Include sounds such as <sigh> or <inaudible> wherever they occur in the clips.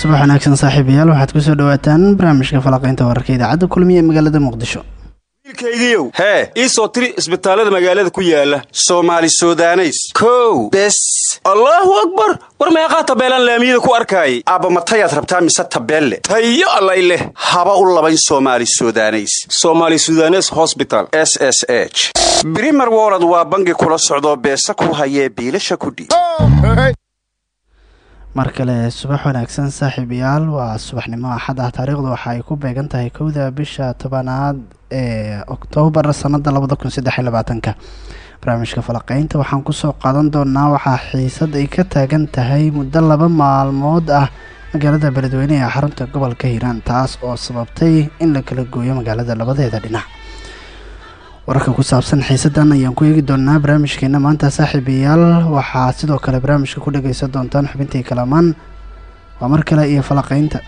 subax wanaagsan saaxiibayaal waxaad ku soo dhawaataan barnaamijka falaqaynta wararka idaacadda kulmiye ee magaalada muqdisho. Wiilkaygiiow hee ii soo tiri isbitaallada magaalada ku yaalla soomaali sudaneys. Kow. Bes. Allaahu akbar! War meeqaa tabeelaan laamiyada ku arkaayay? Aabbamatayaad rabtaa mise tabeelle? Tayo allay leh. Haba u labayn somali sudaneys. Somaali sudanes hosbital s s h. Brimer wolod waa bangi kula socdoo beesa ku hayee biilasha kudhiib mar kale subax wanaagsan saaxiibayaal. Waa subaxnimo axad ah. Taariikhdu waxa ay ku beegan tahay kowda bisha tobanaad ee oktoobar sanada labada kun labaatanka barnaamijka falaqeynta waxaan ku soo qaadan doonaa waxaa xiisad ay ka taagan tahay muddo laba maalmood ah magaalada beledweyne ee xarunta gobolka hiiraan taas oo sababtay in la kala gooyo magaalada labadeeda dhinac wararka ku saabsan xiisadan ayaan ku eegi doonaa barnaamijkeena maanta saaxiibayaal. Waxaa sidoo kale barnaamijka ku dhageysan doontaan xubintii kalamaan. Waa mar kale iyo falaqeynta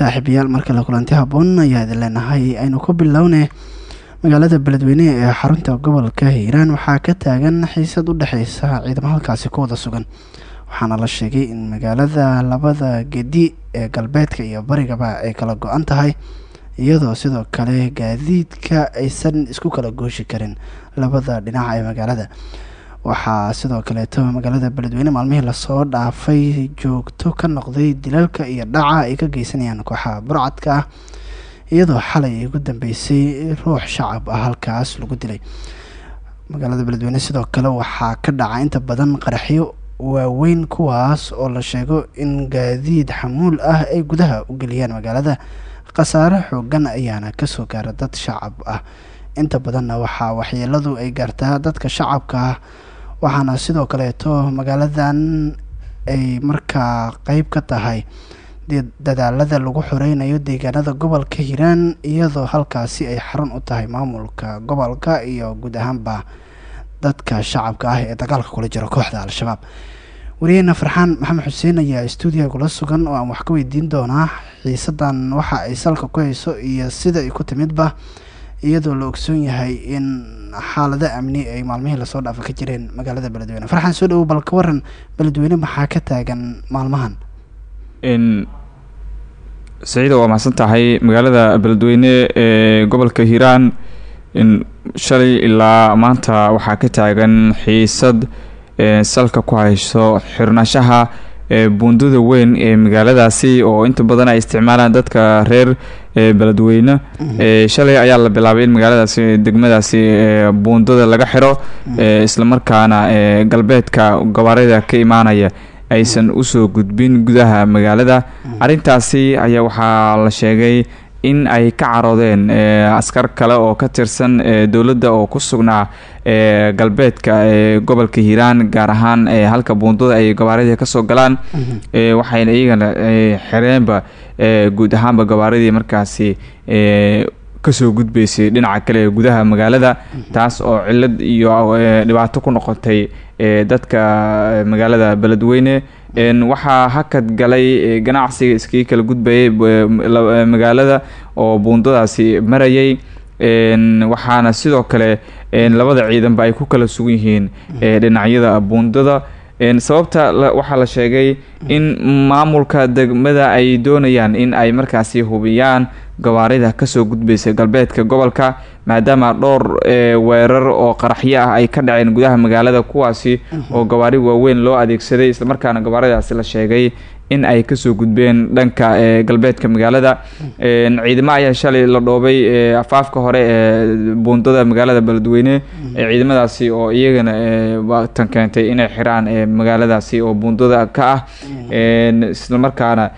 saaxiibayaal marka la kulanti haboon ayaa idin leenahay. Aynu ku bilowne magaalada beledweyne ee xarunta gobolka hiiraan. Waxaa ka taagan xiisad u dhexeysa ciidamo halkaasi ku wada sugan. Waxaana la sheegay in magaalada labada gedi ee galbeedka iyo barigaba ay kala go-an tahay iyadoo sidoo kale gaadiidka aysan isku kala gooshi karin labada dhinac ee magaalada waxaa sidoo kaleeto magaalada beledweyne maalmihii la soo dhaafay joogto ka noqday dilalka iyo dhaca ay ka geysanayaan kooxaha burcadka ah iyadoo xalay ugu dambeysay ruux shacab ah halkaas lagu dilay. Magaalada beledweyne sidoo kale waxaa ka dhaca inta badan qaraxyo waaweyn kuwaas oo la sheego in gaadiid xamuul ah ay gudaha u geliyaan magaalada. Khasaare xoogan ayaana ka soo gaara dad shacab ah. Inta badanna waxaa waxyeeladu ay gaartaa dadka shacabka ah waxaana sidoo kaleeto magaaladan ay markaa qeyb ka tahay dadaalada lagu xoreynayo deegaanada gobolka hiiraan iyadoo halkaasi ay xarun u tahay maamulka gobolka iyo guud ahaanba dadka shacabka ah ee dagaalka kula jira kooxda al-shabaab. Wariyeena farxaan maxamed xuseen ayaa stuudiyaha kula sugan oo aan wax ka weydiin doonaa xiisadan waxa ay salka ku hayso iyo sida ay ku timidba iyadoo la ogsoon yahay in xaalado amni ay maalmihii la soo dhaafa ka jireen magaalada beledweyne. Farxaan soo dhawow bal ka waran beledweyne maxaa ka taagan maalmahan? Saciida waa mahadsan tahay magaalada beledweyne ee gobolka hiiraan. Shalay ilaa maanta waxaa ka taagan xiisad salka ku hayso xirnashaha buundada weyn ee magaaladaasi oo inta badan ay isticmaalaan dadka reer beledweyne shalay ayaa la bilaabay in magaaladaasi degmadaasi buundada laga xiro islamarkaana galbeedka gabaarida ka imaanaya aysan u soo gudbin gudaha magaalada. Arrintaasi ayaa waxaa la sheegay in ay ka caroodeen askar kale oo ka tirsan dowladda oo ku sugnaa galbeedka gobolka hiiraan gaar ahaan halka buundada ay gabaaradii ka soo galaan. Waxayna iyagana xireenba guud ahaanba gabaaradii markaasi ka soo gudbeysay dhinaca kale ee gudaha magaalada. Taas oo cilad iyo dhibaato ku noqotay dadka magaalada beledweyne. Waxaa hakad galay ganacsiga iskaga kala gudbayay magaalada oo buundadaasi marayay waxaana sidoo kale labada ciidanba ay ku kala sugan yihiin dhinacyada buundada sababta waxaa la sheegay in maamulka degmada ay doonayaan in ay markaasi hubiyaan gawaarida ka soo gudbaysa galbeedka gobolka maadaama dhowr weerar oo qaraxyo ah ay ka dhaceen gudaha magaalada kuwaasi oo gawaari waaweyn loo adeegsaday islamarkaana gawaaridaasi la sheegay in ay ka soo gudbeen dhanka galbeedka magaalada. Ciidamo ayaa shalay la dhoobay afaafka hore ee buundada magaalada beledweyne ciidamadaasi oo iyagana tan keentay inay xiraan magaaladaasi oo buundada ka ah. Islamarkaana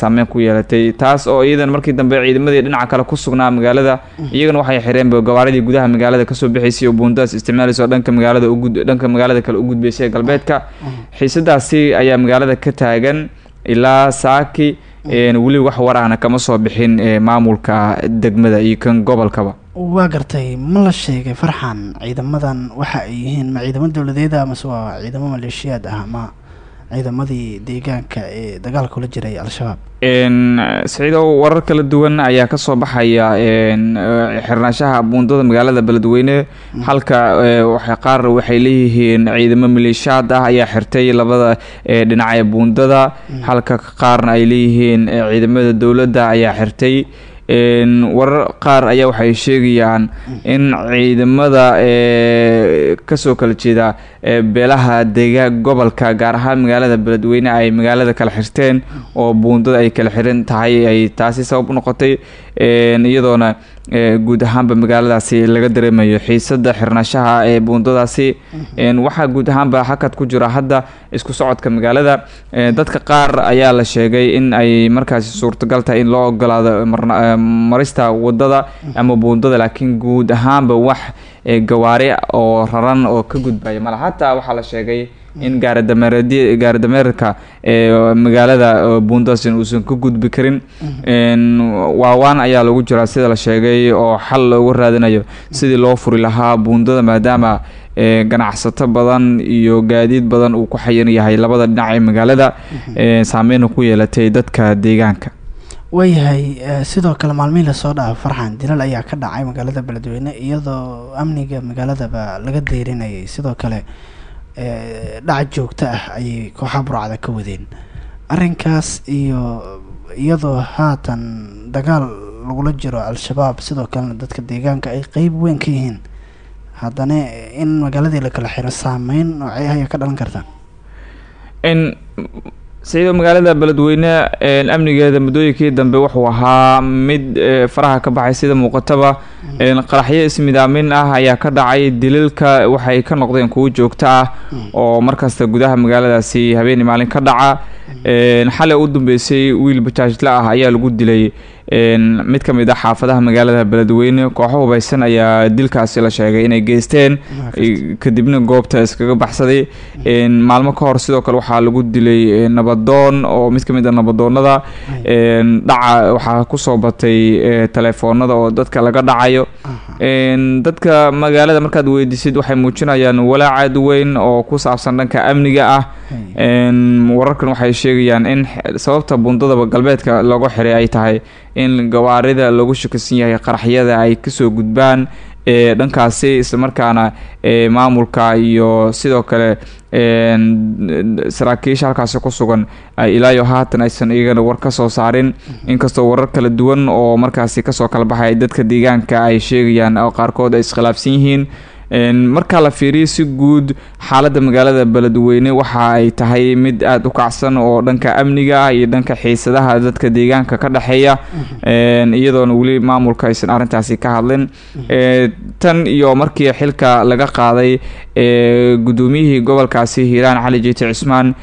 saameyn ku yeelatay. Taas oo iyadan markii dambe ciidamadii dhinaca kale ku sugnaa magaalada iyagana waxay xireen gawaaridii gudaha magaalada ka soo bixaysay oo buundadaas isticmaalaysa oo dhanka magaalada dhanka magaalada kale u gudbaysay galbeedka. Xiisadaasi ayaa magaalada ka taagan ilaa saaki weli wax warahna kama soo bixin maamulka degmada iyo kan gobolkaba. Waa gartay ma la sheegay farxan ciidamadan waxa ay yihiin ma ciidamo dowladeed ah mase waa ciidamo maleeshiyaad ah ma ciidamadii deegaanka ee dagaalka ula jiray al-shabaab. Saciidow warar kala duwan ayaa ka soo baxaya xirnaashaha buundada magaalada beledweyne. Halka qaar waxay leeyihiin ciidamo maleeshiyaad ah ayaa xirtay labada dhinac ee buundada. Halka qaarna ay leeyihiin ciidamada dowladda ayaa xirtay warar qaar ayaa waxay sheegayaan in ciidamada ka soo kala jeeda beelaha deega gobolka gaar ahaan magaalada beledweyne ay magaalada kala xirteen oo buundada ay kala xiran tahay ay taasi sabab u noqotay iyadoona guud ahaanba magaaladaasi laga dareemayo xiisada xirnashaha ee buundadaasi. Waxaa guud ahaanba hakad ku jira hadda isku socodka magaalada. Dadka qaar ayaa la sheegay in ay markaasi suurtagal tahay in loo ogolaado marista waddada ama buundada laakiin guud ahaanba wax gawaari oo raran oo ka gudbaya. Mala hataa waxaa la sheegay in gaaradameerad gaaradameerka magaalada buundadaasn uusan ka gudbi karin. Waawaan ayaa lagu jiraa sida la sheegay oo xal loogu raadinayo sidii loo furi lahaa buundada maadaama ganacsato badan iyo gaadiid badan uu ku xayan yahay labada dhinac ee magaalada saameyna ku yeelatay dadka deegaanka. Waayahay sidoo kale maalmihii la soo dhaafay farxan dilal ayaa ka dhacay magaalada beledweyne iyadoo amniga magaaladaba laga deyrinayay sidoo kale dhac joogto ah ayay kooxaha burcada ka wadeen. Arrinkaas iyo iyadoo haatan dagaal lagula jiro al-shabaab sidoo kalena dadka deegaanka ay qeyb weyn ka yihiin. Haddana in magaaladii la kala xiro saameyn noocee ayaa ka dhalan karta sida magaalada beledweyne amnigeeda muddooyinkii dambe wuxuu ahaa mid faraha ka baxay sida muuqataba. Qaraxyo ismidaamin ah ayaa ka dhacay. Dililka waxay ka noqdeen kuwo joogto ah oo markasta gudaha magaaladaasi habeeni maalin ka dhaca. Xalay u dambeysay wiil bajaajla ah ayaa lagu dilay mid ka mid ah xaafadaha magaalada beledweyne kooxo hubaysan ayaa dilkaasi la sheegay inay geysteen. Kadibna goobta iskaga baxsaday. Maalmo ka hor sidoo kale waxaa lagu dilay nabadoon oo mid ka mid a nabadoonada dhaca waxaa ku soo batay telefoonada oo dadka laga dhacayo. Dadka magaalada markaad weydiisid waxay muujinayaan walaacaad weyn oo ku saabsan dhanka amniga ah. Wararkan waxay sheegayaan in sababta bundadaba galbeedka looga xiray ay tahay in gawaarida loogu shakisan yahay qaraxyada ay ka soo gudbaan ee dhankaasi islamarkaana maamulka iyo sidoo kale saraakiisha halkaasi ku sugan ilaayo haatan aysan iyagana war ka soo saarin. Inkastoo warar kala duwan oo markaasi ka soo kala baxay dadka deegaanka ay sheegayaan oo qaarkood ay iskhilaafsan yihiin markaa la fiiriyo si guud xaaladda magaalada beledweyne waxa ay tahay mid aada u kacsan oo dhanka amniga ah iyo dhanka xiisadaha dadka deegaanka ka dhexeeya. Iyadoona weli maamulka aysan arrintaasi ka hadlin. Tan iyo markii xilka laga qaaday gudoomiyihii gobolkaasi hiiraan cali jeeti cismaan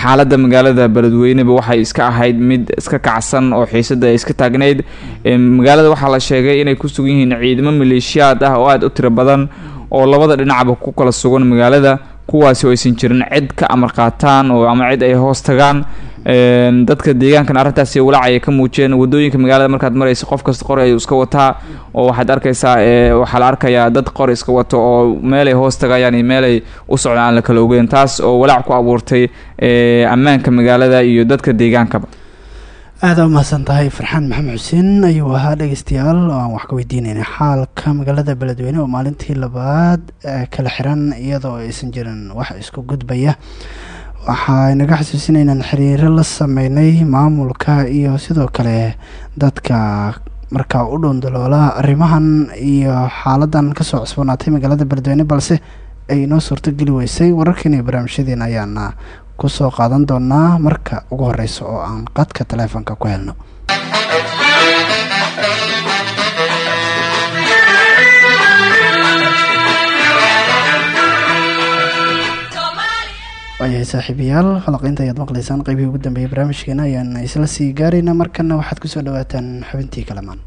xaaladda magaalada beledweyneba waxay iska ahayd mid iska kacsan oo xiisada ay iska taagnayd. Magaalada waxaa la sheegay inay ku sugan yihiin ciidamo maleeshiyaad ah oo aada u tiro badan oo labada dhinacba ku kala sugan magaalada kuwaasi oo aysan jirin cid ka amar qaataan oo ama cid ay hoos tagaan. Dadka deegaankan arrintaasi walaac ayay ka muujiyeen waddooyinka magaalada markaad maraysa qof kasta qori ayuu iska wataa oo waxaad arkaysaa waxaa la arkayaa dad qori iska wato oo meelay hoos tagayaan iyo meelay u socdaan aan la kala ogeyn taas oo walaac ku abuurtay ammaanka magaalada iyo dadka deegaankaba aada u mahadsan tahay farxaan maxamed xuseen. Ayuu ahaa dhegeystayaal. Oo aan wax ka weydiineynay xaalka magaalada beledweyne oo maalintii labaad kala xiran iyadoo aysan jirin wax isku gudbaya. Waxaa inaga xasuusinaynaan xiriiro la sameynay maamulka iyo sidoo kale dadka markaa u dhoondaloola arrimahan iyo xaaladan ka soo cusboonaatay magaalada beledweyne balse ay inoo suurtogeli weysay wararkeena iyo barnaamijyadeena ayaana ku soo qaadan doonaa marka ugu horeysa oo aan qadka taleefonka ku helno. Waayahay saaxiibayaal falaqeynta ayaad maqleysaan qeybihii ugu dambeeyay barnaamijkeena ayaan isla sii gaaraynaa markana waxaad ku soo dhawaataan xubintii kalamaan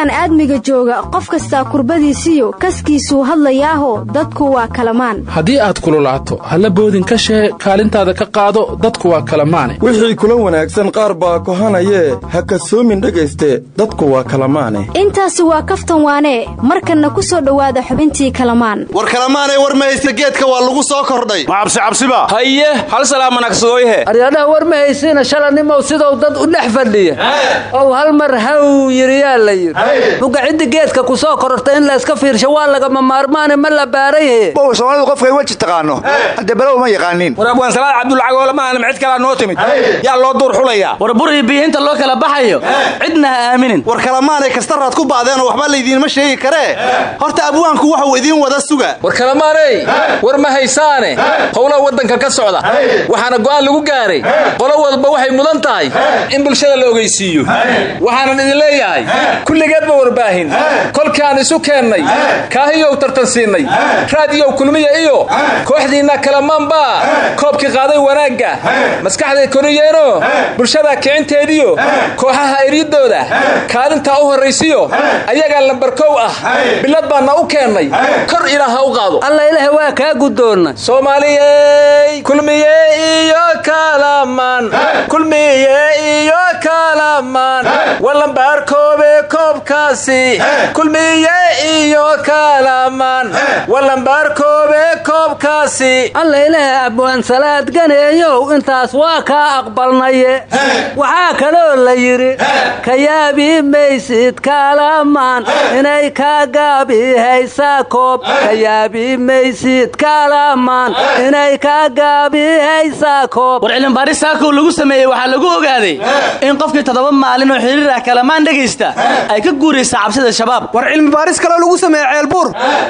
koonkan aadmiga jooga qof kastaa kurbadiisiyo kaskiisuu hadlayaaho dadku waa kalamaan. Haddii aad kululaato halla boodin ka shee kaalintaada ka qaado dadku waa kalamaane. Wixii kula wanaagsan qaar baa kohanayee ha kasoomin dhegayste dadku waa kalamaane. Intaasi waa kaftan waanee markanna ku soo dhowaada xubintii kalamaan. War kalamaanay war mahaysta geedka waa lagu soo kordhay. Ma cabsi cabsiba. Haye hal salaama nagsadooyhe aryadhaha war ma haysiina shalanimow sidou dad u dhex fadhiya ow hal mar haw yiriyaa la yidhi muga ciddi geedka ku soo kororta in layska fiirsho waa lagama maarmaane ma la baarayhe bow soomaalidu qofkay weji taqaano. Hadde balow ma yaqaaniin. War abwaansalaad cabdulcagoole ma aanam cid kalaa noo timid. Yaa loo duur xulayaa war bur iyo biyiinta loo kala baxayo. Cidna ha aaminin. War kalamaanay kastaraad ku baadeenoo waxba laydiinma sheegi karee horta abwaanku waxuu idiin wada suga. War kalamaaney war ma haysaane. Howlaha waddanka ka socda. Waxaana go'aan lagu gaaray. Qolo walba waxay mudan tahay in bulshada la ogeysiiyo. Waxaanan idin leeyahay weligeedba warbaahin kolkaan isu keennay kaahiyow tartansiinnay raadiyow kulmiya iyo kooxdiinna kalamaanbaa koobkii qaaday wanaagga. Maskaxday koriyeeno. Bulshada kicinteediyo kooxaha eryadooda kaalintaa u horraysiyo. Ayagaa lambarkow ah. Bilad baanna u keennay kor ilaaha u qaado. Alla ilaah waa kaa guddoonna soomaaliyey kulmiye iyo kalamaan. Kulmiye iyo kalamaan. Walambaarkoobe koobkaasi kulmiye iyo kalamaan walambaarkoobe koobkaasi alla ilaah abwaan salaad ganeeyow intaas waa kaa aqbalnaye. Waxaa kaloo la yidhi ka yaabi maysid kaalamaan inay kaa gaabihaysaa koob ka yaabi maysid kaalamaan inay kaa gaabihaysaa koob. War cilmibaaris saakow lagu sameeyey waxaa lagu ogaaday in qofkii toddoba maalin oo xiriir ah kalamaan dhegaysta ay ka guuraysaa cabsida shabaab. War cilmibaaris kaloo lagu sameeyey ceelbuur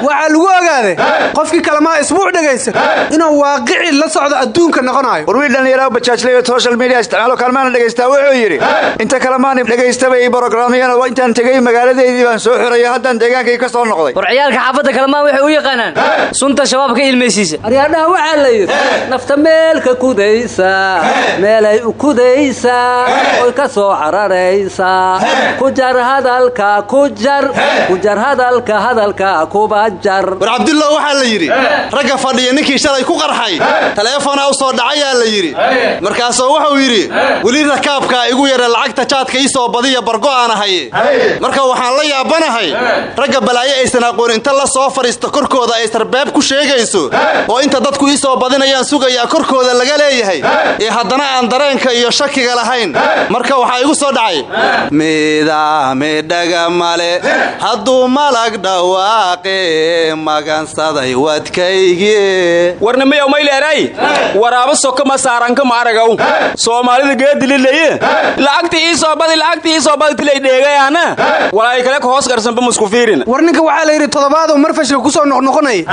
waxaa lagu ogaaday qofkii kalamaa isbuuc dhegaysta inuu waaqici la socdo adduunka noqonayo war wiil dhallinyaraha bajaajlaya social media isticmaalo kalmaana dhegaystaa wuxuu yidhi inta kalemaani dhegaystaba ii brogramyana intaan tegey magaaladeydii baan soo xiraya haddaan deegaankii ka soo noqday. War ciyaalka xaafadda kalamaan waxay u yaqaanaan sunta shabaab ka ilmaysiisa aryaadhaha waxaa la yidhi nafta meelka kudaysa meelay u kudaysaa oy ka soo cararaysaa ku jar hadalka ku jar. Ku jar hadalka hadalka kuba jar war cabdullah waxaa la yidhi ragga fadhiya ninkii shalay ku qarxay. Taleefonaa u soo dhacayaa la yidhi. Markaasuu wuxuu yidhi weli rakaabkaa igu yara lacagta jaadka ii soo badiya bargo aan ahaye marka waxaan la yaabanahay ragga balaayo aysan aqoon inta la soo fadhiista korkooda ay sarbeeb ku sheegayso oo inta dadku ii soo badinayaan sugayaa korkooda laga leeyahay ee haddana aan dareenka iyo shakiga lahayn. Marka waxaa igu soo dhacay midaamidhaga male hadduu malag dhawaaqe magansaday wadkaygii warnimiyow mayleeray waraabo soka ma saaranka ma aragaw soomaalida geedilileye lacagtii ii soo badi lacagtii ii soo badi tilay dheegayaana walaay kale ka hoos garsanba musku fiirin? War ninka waxaa la yidhi toddobaaduu marfashka ku soo noqnoqonaya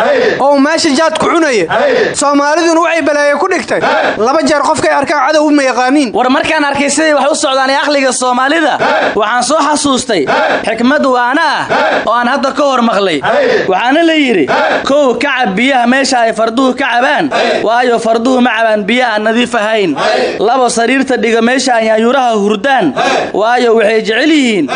oo meesha jaad ku cunaya soomaaliduna waxay balaaye ku dhigtay. Laba jeer qofkay arkaan cadow uma yaqaaniin. War markaan arkay siday wax u socdaan ee aqliga soomaalida. Waxaan soo xasuustay xikmad waana ah oo aan hadda ka hor maqlay waxaana la yidhi kow kacab biyaha meesha ay farduhu ka cabaan waayo farduhu ma cabaan biyo aan nadiif ahayn. Labo sariirta dhiga meesha ay yaanyuuraha hurdaan waayo waxay jecel yihiin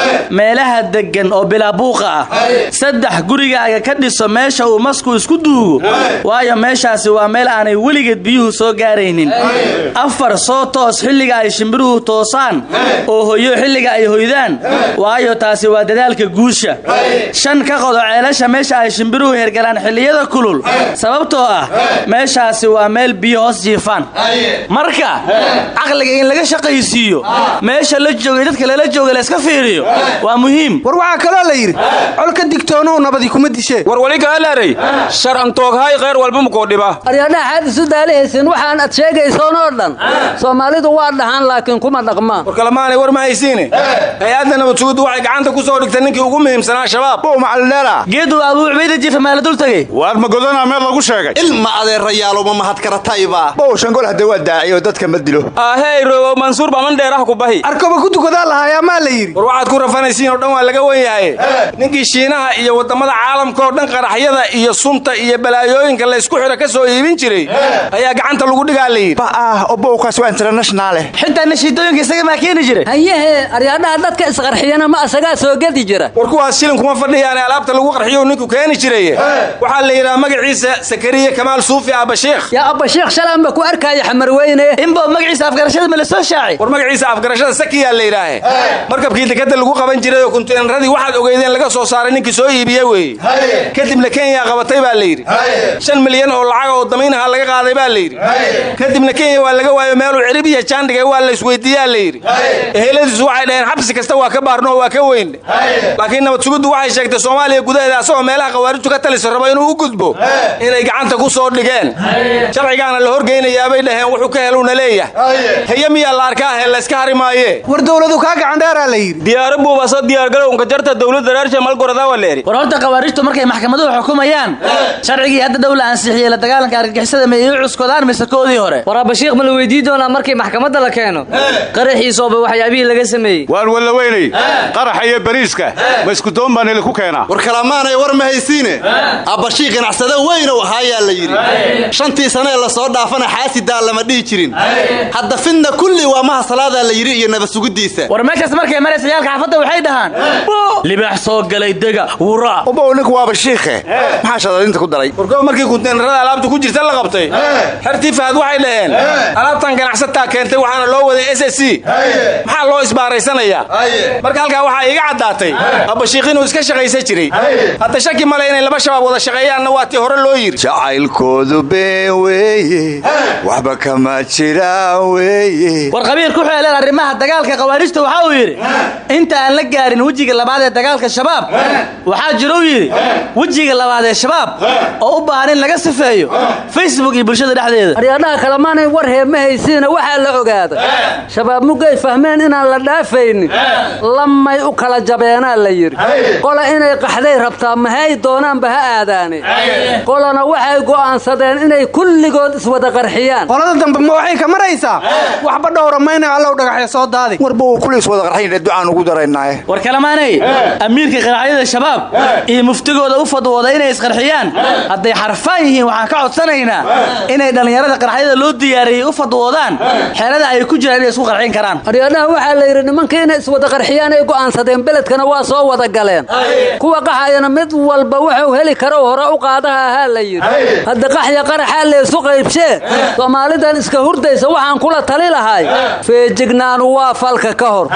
meelaha deggan oo bilaabuuqa ah. Saddex gurigaaga ka dhiso meesha uu masku isku duugo. Waayo meeshaasi waa meel aanay weligeed biyuhu soo gaaraynin. Afar soo toos xilliga ay shimbiruhu toosaan. Oo hoyo xilliga ay hoydaan. Waayo taasi waa dadaalka guusha. Shan ka qodo ceelasha meesha ay shimbiruhu hergalaan xilliyada kulul. Sababtoo ah meeshaasi waa meel biyo hoos jiifaan. Marka caqliga in laga shaqaysiiyo meesha la joogay dadka lala jooga layska fiiriyo waa muhiim. War waxaa kaloo la yidhi colka digtoonow nabadi kuma dishee war wali kaalaaray sharcan tooghay kheyr walba mukoo dhiba. Aryadhaha xaad isu daalihaysin waxaan ad sheegaysoonoo dhan. Soomaalidu waa dhahaan laakiin kuma dhaqmaan war kalamaanay war ma haysiine. Hay'adda nabadsuguddu waxay gacanta ku soo dhigtay ninkii ugu muhiimsanaa shabaab. Macalidheela geedu abuu cubayda jifa maala dul tegey? Waar ma godana meel lagu sheegay. Ilma adeerayaalo ma mahadkaratayba bow shangol hadda waa daaciyo dadka ma dilo. Ahey mansuur baman dheeraha ku bahi. Arkoba ku tukadaa lahaayaa maa la yidhi. War waxaad ku rafanaysiin oo dhan waa laga wen yahay ninkii shiinaha iyo waddamada caalamka oo dhan qaraxyada iyo sunta iyo balaayooyinka laysku xidho ka soo iibin jiray ayaa gacanta lagu dhigaa la yidhi. Ah isaga maa keeni jire hayehe aryadhaha dadka isqarxiyana ma asagaa soo gedi jira. War kuwaas shilin kuma fadhiyaane alaabta lagu qarxiyo ninku keeni jiray waxaa la yidhaha magaciisa sakariye kamaal suufi abashiikh yaa abashiikh shalaanba ku arkaya xamarweyne inbo magaciisa afgarashada ma la soo shaacay? War magaciisa afgarashada sakiyaa la yidhaahe. Markabkii dekada lagu qaban jiray oo kunteenradii waxaad ogeydeen laga soo saaray ninkii soo iibiye weeye kadibna kenya qabatay baa la yidhi. Shan milyan oo lacag oo damiinaha laga qaaday baa la yidhi. Kadibna kenya waa laga waayo meeluu cirib iyo jaandhigay waa la isweydiiyaa la yidhi. Eheladiisu waxay dhaheen xabsi kasta waa ka baarno oo waa ka weyn. Laakiin nabad suguddu waxay sheegtay soomaaliya gudaheeda asagoo meelaha khawaarijtu ka talisa rabo inuu u gudbo inay gacanta ku soo dhigeen. Sharcigaana la horgeynayaabay dhaheen wuxuu ka heluuna leeyahay. Heye miyaa la arkaa he layska hari war dowladu kaa gacandheeraa la yidhi diyaaro buubasa diyaar galgalow unka jarta dowladda reersha malgorada waleeri war horta khawaarijtu markay maxkamaduhu xukumayaan sharcigii hadda dhow la ansixiyey la dagaalanka argagixisada ma ii cuskoodaan mise koodii hore? War abashiikh ma la weydii doonaa markii maxkamadda la keeno? Qaraxiisooba waxyaabihii laga sameeyey. Waan walla weynay qaraxa iyo bariiska ma isku doon baan ili ku keenaa war kalamaanay war ma haysiine. Abbashii ganacsade weynow ahaayaa la yidhi. Shantii sanee la soo dhaafana xaasidaa lama dhihi jirin. Hadda fidna kulli waa maha salaadaa la yidhi iyo nabadsugidiisa war meeshaas markay maraysa yaalka xaafadda waxay dhahaan libaax soo galay dega wura. Ubow ninku waaba shiikhe maxaa shadadinta ku daray warkoo markii kunteenarada alaabta ku jirta la qabtay. Xertii fahad waxay dhaheen. Alaabtan ganacsataa keentay waxaana loo waday s s c. Maxaa loo isbaaraysanayaa? Marka halkaa waxaa iiga caddaatay. Abbashiikh inuu iska shaqaysan jiray. Hadda shaki male inay laba shabaab wada shaqeeyaanna waa tii hore loo yidhi jacaylkoodu been weeye. Waxba kama jiraan weeye. War qabiil ku xeeleen arrimaha dagaalka khawaarijta waxa uu yidhi inta aan la gaarin wejiga labaad ee dagaalka shabaab. Waxaa jiruu yidhi wejiga labaad ee shabaab oo u baahan in laga sifeeyo facebook iyo bulshada dhexdeeda. Aryaadhaha kalemaanay war heema haysiina waxaa la ogaaday shabaab muggay fahmeen inaan la dhaafaynin. Lamay u kala jabeenaa la yidhi. Qola inay qaxday rabtaa mahay doonaanba ha aadaane. Qolana waxay go'aansadeen inay kulligood iswada qarxiyaan qolada dambe ma waxay ka maraysaa? Waxba dhowra mayna allow dhagaxya soo daadi. Warba uu kulliis wada qarxayn ducaan ugu daraynaaye war kalamaanay amiirka qaraxyada shabaab iyo muftigooda u fadwooda inay isqarxiyaan. Hadday xarfaan yihiin waxaan ka codsanaynaa inay dhallinyarada qaraxyada loo diyaariyey u fadwoodaan xeelada ay ku jiraan inay isku qarxin karaan. Aryaadhaha waxaa la yidhi nimankii inay iswada qarxiyaan ay go'aansadeen beledkana waa soo wada galeen. Kuwa qaxayana mid walba wuxuu heli karo hore u qaadaha ahaa la yidhi. Hadda qaxya qaraxaa laysu qaybshee soomaalidan iska hurdaysa waxaan kula tali lahay. Feejignaanu waa falka ka hor.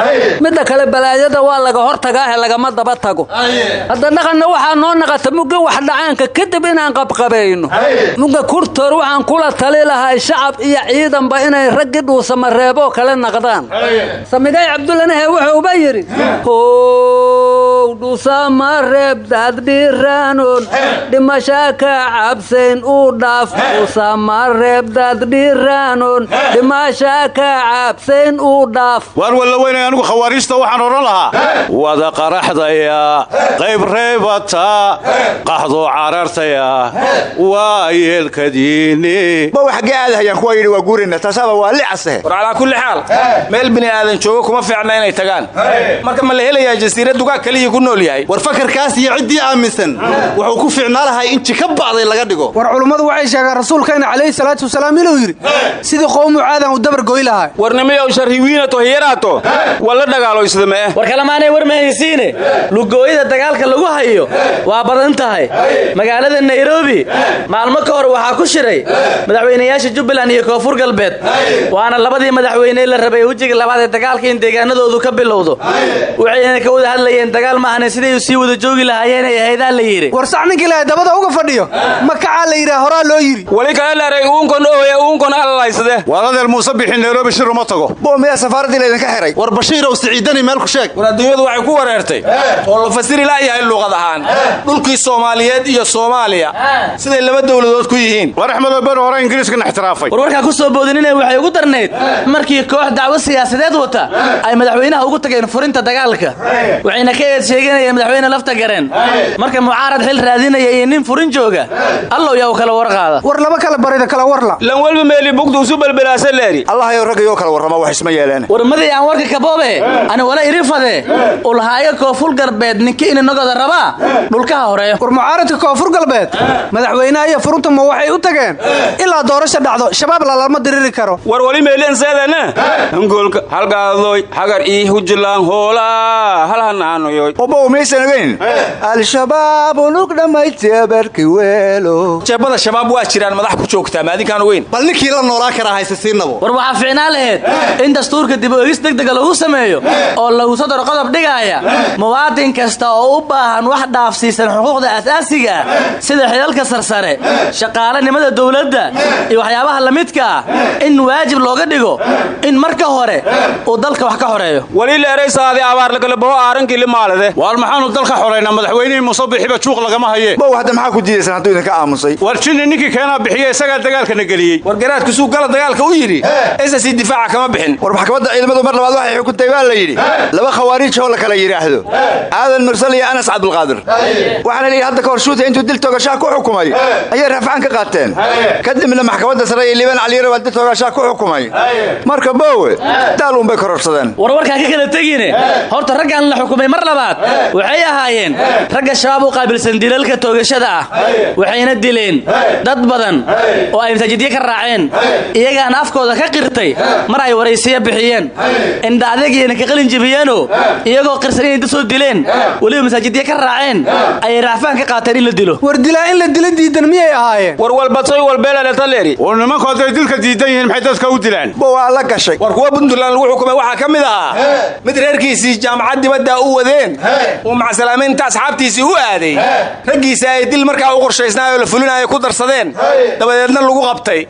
Midda kale balaayada waa laga hor tagaahe lagama daba tago. Hadda dhaqanna waxaa noo naqata mugga wax dhacaanka kadib inaan qabqabayno. Mugga kurtoor waxaan kula tali lahay shacab iyo ciidanba inay raggi dhuusamareeboo kale naqdaan. Samigay cabdulanahe wuxuuba yidhi how dhuusamareeb daddhiraanoon dhimasha ka cabsayn uu dhaaf. Dhuusamareeb daddhiraanoon dhimasha ka cabsayn uu dhaaf. Waan walla weynay anigu khawaariijta waxaan odhan lahaa wada qaraxdaya qayb reebata qaxdoo carartaya waa yeelkadiini ma wax xaggee aadahayaan kuwa yidhi waa guurayna taasaaba waa licasehe war calaa kulli xaal meel bini aadan joogo kuma fiicna inay tagaan. Marka ma la helayaa jasiirad dugaa ku nool yahay. War fakarkaas iyo ciddii aaminsan wuxuu ku fiicnaa lahay in jika bacday laga dhigo. War culummadu waxay sheegaan rasuulkayna calayhi salaatu wasalaam inuu yidhi sidii qowmu caadan u dabar goy lahaa warnimiyow sharhiwiinato hiyaraato waa la dagaaloysada mee war kalamaanay war ma haysiine lugooyada dagaalka lagu hayo waa badan tahay. Magaalada nairobi maalmo ka hor waxaa ku shiray madaxweynayaasha jubbaland iyo koonfur galbeed. Waana labadii madaxweyne la rabay wejiga labaad ee dagaalka in deegaanadoodu ka bilowdo. Waxayna ka wada hadlayeen dagaal maahane siday sii wada joogi lahaayeen ay ahaydaan la yidhi. War sax ninkii lahay dabada uga fadhiyo makacaa la yidhaha horaa loo yidhi. Wali kale laray uunkon ooye uunkon allalaysade waadadeer muuse bixin nairobi shir uma tago. Bo miyaa safaaraddii laydinka xihay war bashiirow siciidani meel ku sheeg war adduunyadu waxay ku wareertay. Oo la fasiri la'yahay luuqad ahaan. Dhulkii soomaaliyeed iyo soomaaliya. Siday laba dowladood ku yihiin. War axmedoo hore ingiriiskana ixtiraafay. War warkaa ku soo boodinina waxay ugu darnayd. Markii koox dacwo siyaasadeed wata ay madaxweynaha ugu tageen furinta dagaalka. Waxayna ka eed sheeganayeen madaxweyne lafta gareen. Marka mucaarad xil raadinaya iyo nin furin jooga allow yaa u kala warqaada war laba kala barida kala warla. Lan welba meeli bugdu isu belbelaasa leeri. Allahayow raggayoo kala warrama wax isma yeeleen warmadii aan warka kaboobe ani wala irifade ulhaayo koonfur galbeed ninki ininagoda rabaa dhulkaha horeeyo. War mucaaradka koonfur galbeed madaxweynaha iyo furunta ma waxay u tageen? Ilaa doorasho dhacdo shabaab lalama diriri karo. War wali meelenseedana hangoolka halgaadoy hagar ii hujilaan hoolaa hal hanaanoyoy obow maysan ogeyn. Al-shabaab unug dhammaytebarki weelo. Jeebada shabaab waa jiraan madax ku joogtaa maadinkaan ogeyn? Bal ninkii la noolaa karaa hayse siinabo. War waxaa fiicnaan laheyd in dastuurka dib oegis degdega lagu sameeyo oo lagu sadar qodob dhigaaya muwaadin kasta oo u baahan wax dhaafsiisan xuquuqda asaasiga ah sida xidalka sarsare shaqaalanimada dowladda iyo waxyaabaha la midka ah. In waajib looga dhigo in marka hore uu dalka wax ka xoreeyo bal maxaanu dalka xoraynaa madaxweynihii musabixiba juuq lagama haye bow hadda maxaa ku diidaysan hadduu idinka aamusay? War jinni ninkii keenaa bixiye isagaa dagaalkana geliyey. War garaadkusuu gala dagaalka u yidhi ssc difaaca kama bixin. War maxkamadda ciidamadu mar labaad waxay xukuntay baa la yidhi. Laba khawaariij oo la kala yidhaahdo. Aadan mursal iyo anas cabdulqaadir. Waxaana layidhi hadda ka hor shuuta intuu dil toogashaa ku xukumay. Ayay rafcaan ka qaateen. Kadibna maxkamadda sare iyo liibaan caliyaro baa dil toogashaa ku xukumay. Marka boowe daal uunbay kororsadeen war warkaan ka kala tegine horta raggan la xukumay mar labaad waxay ahaayeen ragga shabaab u qaabilsan dilalka toogashada ah. Waxayna dileen dad badan oo ay masaajidyo ka raaceen. Iyagaana afkooda ka qirtay mar ay waraysiya bixiyeen. Indha adeegiyana ka qalin jibiyeenoo <laughs> iyagoo qirsan inay dad soo dileen weliba masaajidyo ka raaceen. Ayay raafaan ka qaateen in la dilo. War dilaa in la dilo diidan miyay ahaayeen? War walbadsoy walbeeladhataleri war nimanku hadday dilka diidan yihiin maxay dadka u dilaan? Bow aa la gashay. War kuwa puntland lagu xukumay waxaa ka mid ahaa. Mid reerkiisii jaamacad dibadda u wadeen. Uu macsalaamaynta asxaabtiisii u aaday. Raggiisa ay dil markaa u qorshaysnaayoo la fulinayo ku darsadeen. Dabadeedna lagu qabtay.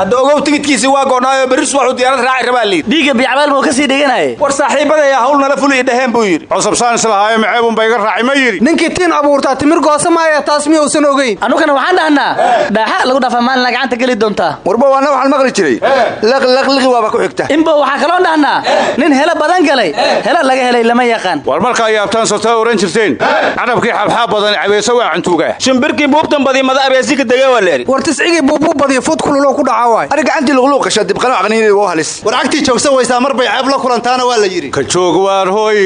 Hadda ogow tigidkiisii waa goodhaayo berris waxuu diyaarad raaci rabaa liid. Dhiigga biyacbaal muu ka sii dhiganaya war saaxiibadaya hawl nala fuli dhaheen buu yidhi. Cusubsaan islahaayo maceebunba iga raaci ma yidhi. Ninkii tiin abuurtaa timir goosa maaya taas miyuusan ogeyn annugana waxaan dhahnaa dhaaxa lagu dhaafaa maalina gacanta geli doontaa warbow anna waxaan maqli jiray. Laqlaqliqi waaba ku xigta. Inbo waxaa kaloo dhahnaa nin helo badan galay helo laga helay lama yaqaan. War markaa yaabtaan sotaa oran jirteen. Carabkii xabxaab badan cabeeso waa cantuuga shimbirkii buubtan badi mada abeesi ka degee waa leeri war tiscigii buubuu badiyo fud kululoo ku dhacaa waay. Ani gacantii luqluuqasha dibqano aqniyadeedu waa halis. War cagtii joogsan weysaa mar bay ceeb la kulantaana waa la yidhi. Ka joog waar hooy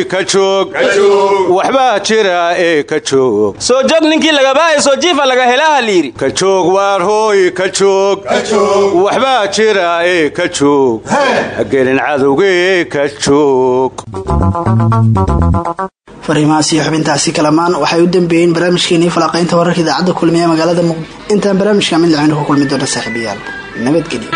waxbaa jira ee ka joog soo joog ninkii lagabaahay soo jiifa laga helaha layidhi ka joog waar hooy ka joog waxbaa jira ee ka joog hagelin cadowgee ka joog fariimahaas iyo xubintaasi kalamaan waxay u dambeeyeen barnaamijkeenii falaqaynta wararka idaacadda kulmiye magaalada muqdisho intaan barnaamijka mid lacaynu ku kulmi doona saaxiibayaal. Nabadgelyo